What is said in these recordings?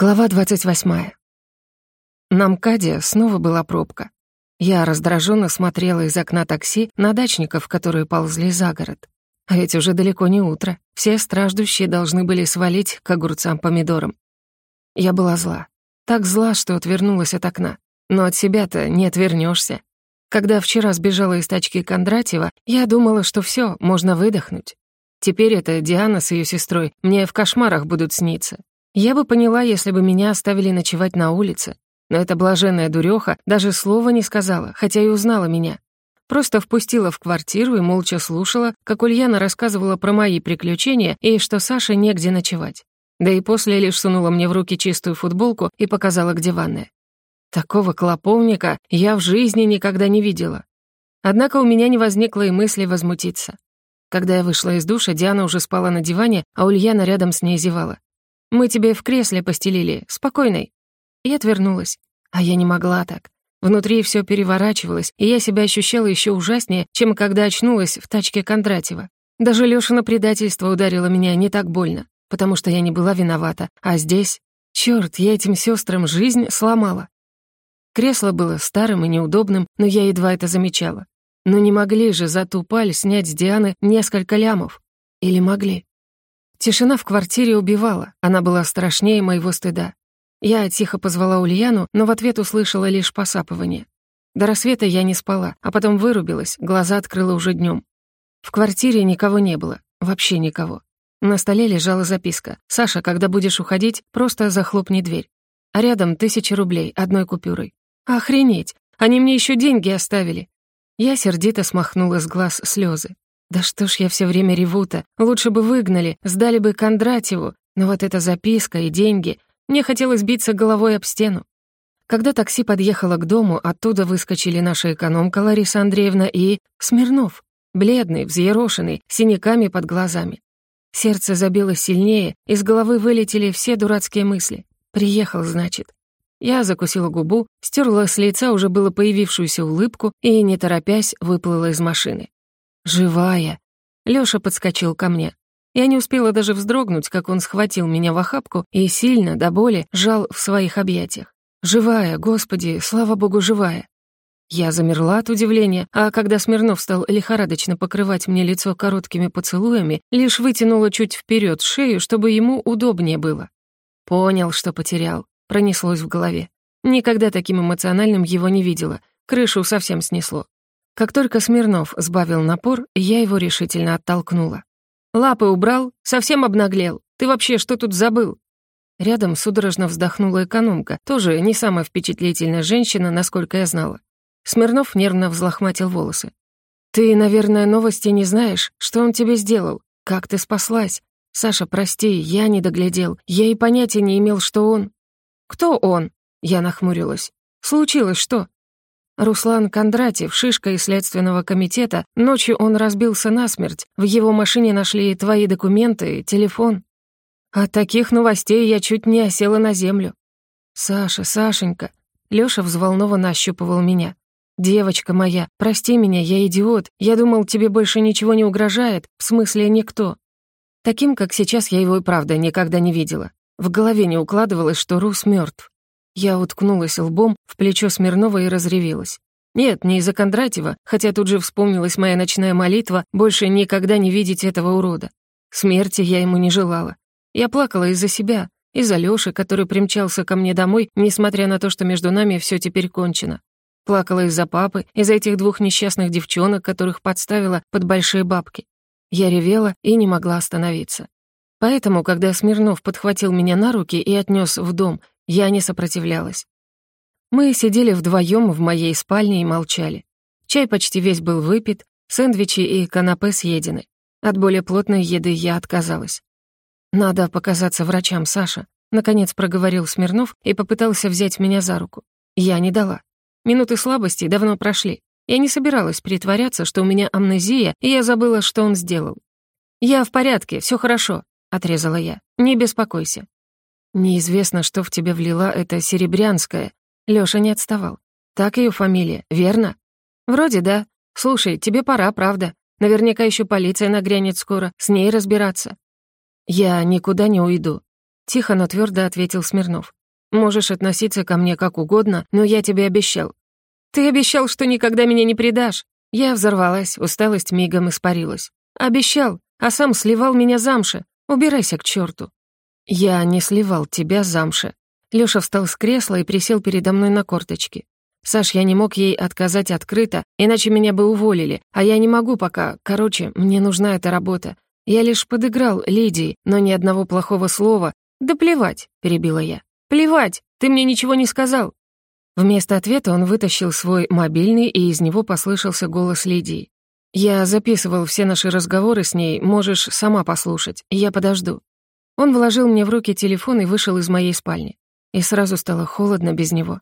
Глава 28. На МКАДе снова была пробка. Я раздраженно смотрела из окна такси на дачников, которые ползли за город. А ведь уже далеко не утро. Все страждущие должны были свалить к огурцам-помидорам. Я была зла. Так зла, что отвернулась от окна. Но от себя-то не отвернешься. Когда вчера сбежала из тачки Кондратьева, я думала, что все, можно выдохнуть. Теперь это Диана с ее сестрой мне в кошмарах будут сниться. Я бы поняла, если бы меня оставили ночевать на улице. Но эта блаженная дуреха даже слова не сказала, хотя и узнала меня. Просто впустила в квартиру и молча слушала, как Ульяна рассказывала про мои приключения и что Саше негде ночевать. Да и после лишь сунула мне в руки чистую футболку и показала, где ванная. Такого клоповника я в жизни никогда не видела. Однако у меня не возникло и мысли возмутиться. Когда я вышла из душа, Диана уже спала на диване, а Ульяна рядом с ней зевала. Мы тебе в кресле постелили, спокойной». И отвернулась. А я не могла так. Внутри все переворачивалось, и я себя ощущала еще ужаснее, чем когда очнулась в тачке Кондратьева. Даже Лёшина предательство ударило меня не так больно, потому что я не была виновата. А здесь... Чёрт, я этим сестрам жизнь сломала. Кресло было старым и неудобным, но я едва это замечала. Но не могли же за ту паль снять с Дианы несколько лямов. Или могли? Тишина в квартире убивала, она была страшнее моего стыда. Я тихо позвала Ульяну, но в ответ услышала лишь посапывание. До рассвета я не спала, а потом вырубилась, глаза открыла уже днем. В квартире никого не было, вообще никого. На столе лежала записка. «Саша, когда будешь уходить, просто захлопни дверь». А рядом тысяча рублей одной купюрой. «Охренеть! Они мне еще деньги оставили!» Я сердито смахнула с глаз слезы. Да что ж я все время реву-то? Лучше бы выгнали, сдали бы Кондратьеву. Но вот эта записка и деньги... Мне хотелось биться головой об стену. Когда такси подъехало к дому, оттуда выскочили наша экономка Лариса Андреевна и... Смирнов. Бледный, взъерошенный, синяками под глазами. Сердце забилось сильнее, из головы вылетели все дурацкие мысли. Приехал, значит. Я закусила губу, стерла с лица уже было появившуюся улыбку и, не торопясь, выплыла из машины. «Живая!» Лёша подскочил ко мне. Я не успела даже вздрогнуть, как он схватил меня в охапку и сильно, до боли, сжал в своих объятиях. «Живая, господи, слава богу, живая!» Я замерла от удивления, а когда Смирнов стал лихорадочно покрывать мне лицо короткими поцелуями, лишь вытянула чуть вперед шею, чтобы ему удобнее было. Понял, что потерял. Пронеслось в голове. Никогда таким эмоциональным его не видела. Крышу совсем снесло. Как только Смирнов сбавил напор, я его решительно оттолкнула. «Лапы убрал? Совсем обнаглел? Ты вообще что тут забыл?» Рядом судорожно вздохнула экономка, тоже не самая впечатлительная женщина, насколько я знала. Смирнов нервно взлохматил волосы. «Ты, наверное, новости не знаешь, что он тебе сделал? Как ты спаслась? Саша, прости, я не доглядел. Я и понятия не имел, что он...» «Кто он?» Я нахмурилась. «Случилось что?» Руслан Кондратьев, шишка из следственного комитета, ночью он разбился насмерть. В его машине нашли твои документы, телефон. От таких новостей я чуть не осела на землю. Саша, Сашенька. Лёша взволнованно ощупывал меня. «Девочка моя, прости меня, я идиот. Я думал, тебе больше ничего не угрожает, в смысле никто». Таким, как сейчас, я его и правда никогда не видела. В голове не укладывалось, что Рус мертв. Я уткнулась лбом в плечо Смирнова и разревелась. Нет, не из-за Кондратьева, хотя тут же вспомнилась моя ночная молитва больше никогда не видеть этого урода. Смерти я ему не желала. Я плакала из-за себя, из-за Лёши, который примчался ко мне домой, несмотря на то, что между нами всё теперь кончено. Плакала из-за папы, из-за этих двух несчастных девчонок, которых подставила под большие бабки. Я ревела и не могла остановиться. Поэтому, когда Смирнов подхватил меня на руки и отнёс в дом, я не сопротивлялась. Мы сидели вдвоем в моей спальне и молчали. Чай почти весь был выпит, сэндвичи и канапе съедены. От более плотной еды я отказалась. «Надо показаться врачам, Саша», — наконец проговорил Смирнов и попытался взять меня за руку. Я не дала. Минуты слабости давно прошли. Я не собиралась притворяться, что у меня амнезия, и я забыла, что он сделал. «Я в порядке, все хорошо», — отрезала я. «Не беспокойся. Неизвестно, что в тебя влила эта серебрянская. Лёша не отставал. Так её фамилия, верно? Вроде да. Слушай, тебе пора, правда. Наверняка ещё полиция нагрянет скоро, с ней разбираться. Я никуда не уйду. Тихо, но твердо ответил Смирнов. «Можешь относиться ко мне как угодно, но я тебе обещал». «Ты обещал, что никогда меня не предашь». Я взорвалась, усталость мигом испарилась. «Обещал, а сам сливал меня замше. Убирайся к черту. «Я не сливал тебя замше». Лёша встал с кресла и присел передо мной на корточки. «Саш, я не мог ей отказать открыто, иначе меня бы уволили, а я не могу пока. Короче, мне нужна эта работа. Я лишь подыграл Лидии, но ни одного плохого слова. Да плевать», — перебила я. «Плевать, ты мне ничего не сказал». Вместо ответа он вытащил свой мобильный, и из него послышался голос Лидии. «Я записывал все наши разговоры с ней, можешь сама послушать, я подожду». Он вложил мне в руки телефон и вышел из моей спальни. И сразу стало холодно без него.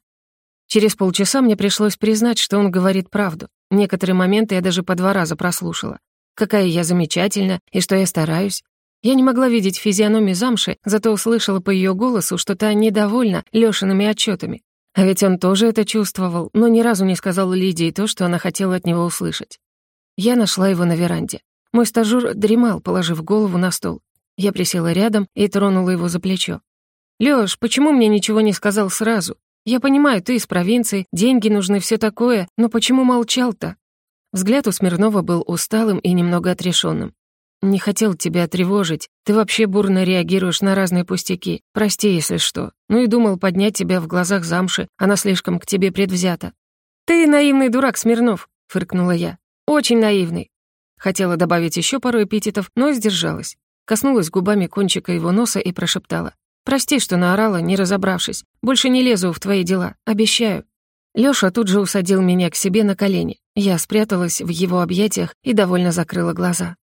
Через полчаса мне пришлось признать, что он говорит правду. Некоторые моменты я даже по два раза прослушала. Какая я замечательна и что я стараюсь. Я не могла видеть физиономию замши, зато услышала по ее голосу, что та недовольна Лёшиными отчетами. А ведь он тоже это чувствовал, но ни разу не сказал Лидии то, что она хотела от него услышать. Я нашла его на веранде. Мой стажёр дремал, положив голову на стол. Я присела рядом и тронула его за плечо. «Лёш, почему мне ничего не сказал сразу? Я понимаю, ты из провинции, деньги нужны, все такое, но почему молчал-то?» Взгляд у Смирнова был усталым и немного отрешенным. «Не хотел тебя тревожить. Ты вообще бурно реагируешь на разные пустяки. Прости, если что. Ну и думал поднять тебя в глазах замши. Она слишком к тебе предвзята». «Ты наивный дурак, Смирнов», — фыркнула я. «Очень наивный». Хотела добавить еще пару эпитетов, но сдержалась. Коснулась губами кончика его носа и прошептала. «Прости, что наорала, не разобравшись. Больше не лезу в твои дела. Обещаю». Лёша тут же усадил меня к себе на колени. Я спряталась в его объятиях и довольно закрыла глаза.